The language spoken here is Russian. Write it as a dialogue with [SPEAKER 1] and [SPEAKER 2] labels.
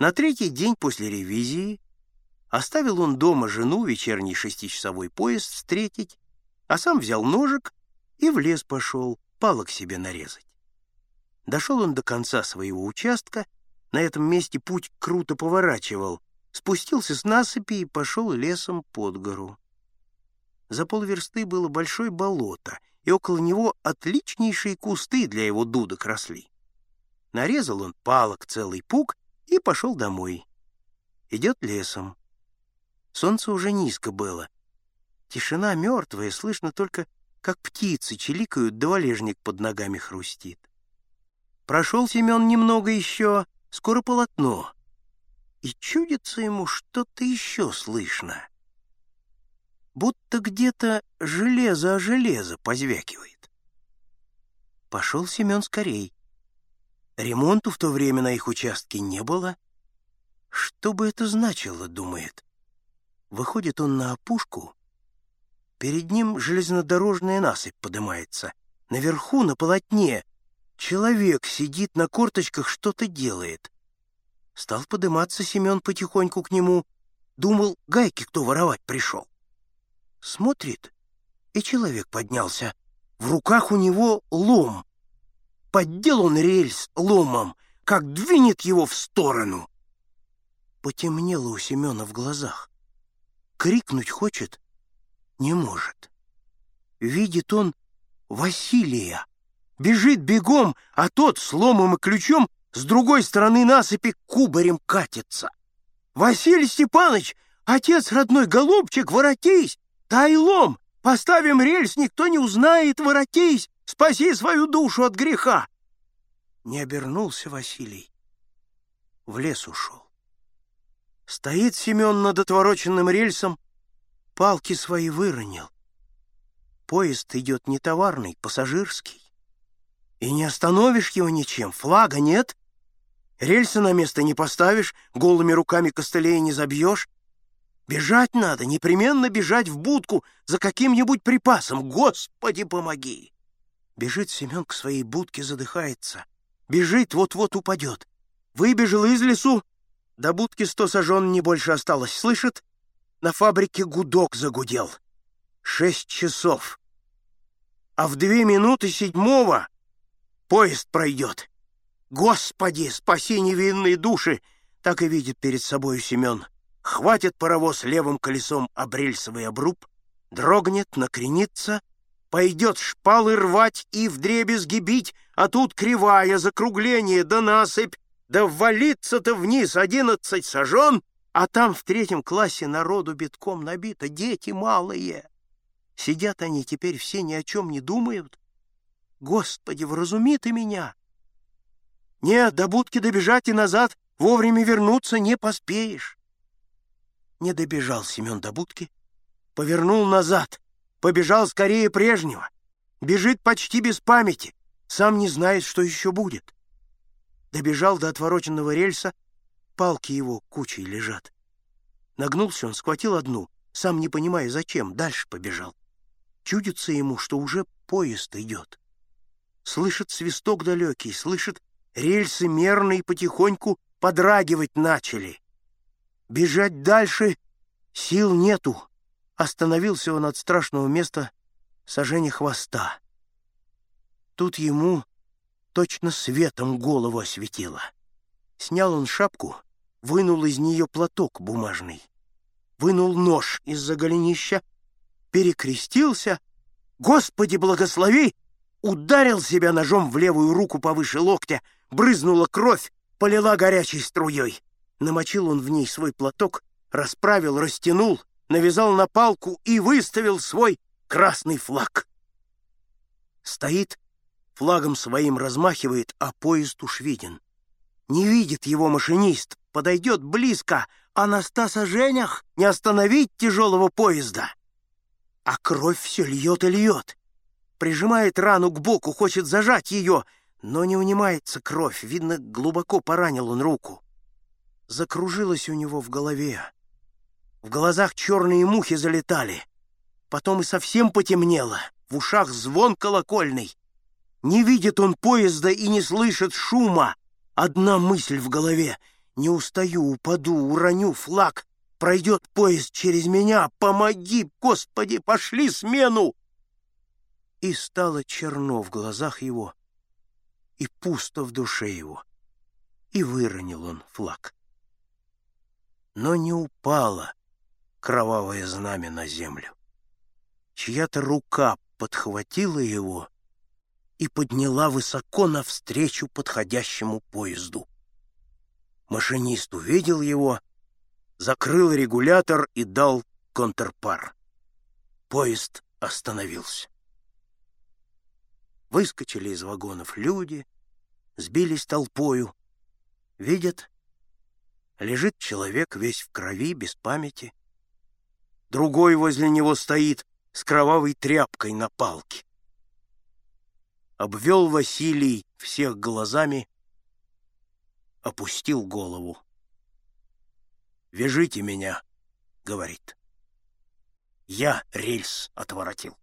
[SPEAKER 1] На третий день после ревизии оставил он дома жену вечерний шестичасовой поезд встретить, а сам взял ножик и в лес пошел палок себе нарезать. Дошел он до конца своего участка, на этом месте путь круто поворачивал, спустился с насыпи и пошел лесом под гору. За полверсты было большое болото, и около него отличнейшие кусты для его дудок росли. Нарезал он палок целый пук и пошел домой. Идет лесом. Солнце уже низко было. Тишина мертвая, слышно только, как птицы чиликают, да валежник под ногами хрустит. Прошел Семен немного еще, скоро полотно. И чудится ему что-то еще слышно. Будто где-то железо о железо позвякивает. Пошел Семен скорей. Ремонту в то время на их участке не было. Что бы это значило, думает. Выходит он на опушку. Перед ним железнодорожная насыпь поднимается. Наверху, на полотне, человек сидит на корточках, что-то делает. Стал подниматься Семен потихоньку к нему. Думал, гайки кто воровать пришел. Смотрит, и человек поднялся. В руках у него лом. Поддел он рельс ломом, как двинет его в сторону. Потемнело у Семена в глазах. Крикнуть хочет, не может. Видит он Василия. Бежит бегом, а тот с ломом и ключом с другой стороны насыпи кубарем катится. «Василий Степанович, отец родной, голубчик, воротись! Дай лом! Поставим рельс, никто не узнает, воротись! Спаси свою душу от греха!» Не обернулся Василий. В лес ушел. Стоит Семен над отвороченным рельсом, палки свои выронил. Поезд идет не товарный, пассажирский. И не остановишь его ничем, флага нет. Рельсы на место не поставишь, голыми руками костылей не забьешь. Бежать надо, непременно бежать в будку за каким-нибудь припасом. Господи, помоги! Бежит Семен к своей будке, задыхается. Бежит, вот-вот упадет. Выбежал из лесу, до будки сто сажен не больше осталось. Слышит? На фабрике гудок загудел. Шесть часов. А в две минуты седьмого Поезд пройдет. Господи, спаси невинные души! Так и видит перед собой Семен. Хватит паровоз левым колесом об рельсовый обруб, дрогнет, накренится, пойдет шпалы рвать и вдребезги бить, а тут кривая, закругление да насыпь, да ввалиться-то вниз одиннадцать сажен, а там в третьем классе народу битком набито, дети малые. Сидят они теперь все ни о чем не думают, Господи, вразуми ты меня! Нет, до будки добежать и назад вовремя вернуться не поспеешь. Не добежал Семен до будки, повернул назад, побежал скорее прежнего, бежит почти без памяти, сам не знает, что еще будет. Добежал до отвороченного рельса, палки его кучей лежат. Нагнулся он, схватил одну, сам не понимая зачем, дальше побежал. Чудится ему, что уже поезд идет слышит свисток далекий, слышит рельсы мерно и потихоньку подрагивать начали. Бежать дальше сил нету. Остановился он от страшного места сожжения хвоста. Тут ему точно светом голову осветило. Снял он шапку, вынул из нее платок бумажный, вынул нож из-за голенища, перекрестился. «Господи, благослови!» ударил себя ножом в левую руку повыше локтя, брызнула кровь, полила горячей струей. Намочил он в ней свой платок, расправил, растянул, навязал на палку и выставил свой красный флаг. Стоит, флагом своим размахивает, а поезд уж виден. Не видит его машинист, подойдет близко, а на ста саженях не остановить тяжелого поезда. А кровь все льет и льет прижимает рану к боку, хочет зажать ее, но не унимается кровь, видно, глубоко поранил он руку. Закружилось у него в голове. В глазах черные мухи залетали. Потом и совсем потемнело, в ушах звон колокольный. Не видит он поезда и не слышит шума. Одна мысль в голове. Не устаю, упаду, уроню флаг. Пройдет поезд через меня. Помоги, Господи, пошли смену!» И стало черно в глазах его, и пусто в душе его, и выронил он флаг. Но не упало кровавое знамя на землю. Чья-то рука подхватила его и подняла высоко навстречу подходящему поезду. Машинист увидел его, закрыл регулятор и дал контрпар. Поезд остановился. Выскочили из вагонов люди, сбились толпою. Видят, лежит человек весь в крови, без памяти. Другой возле него стоит с кровавой тряпкой на палке. Обвел Василий всех глазами, опустил голову. «Вяжите меня», — говорит. «Я рельс отворотил».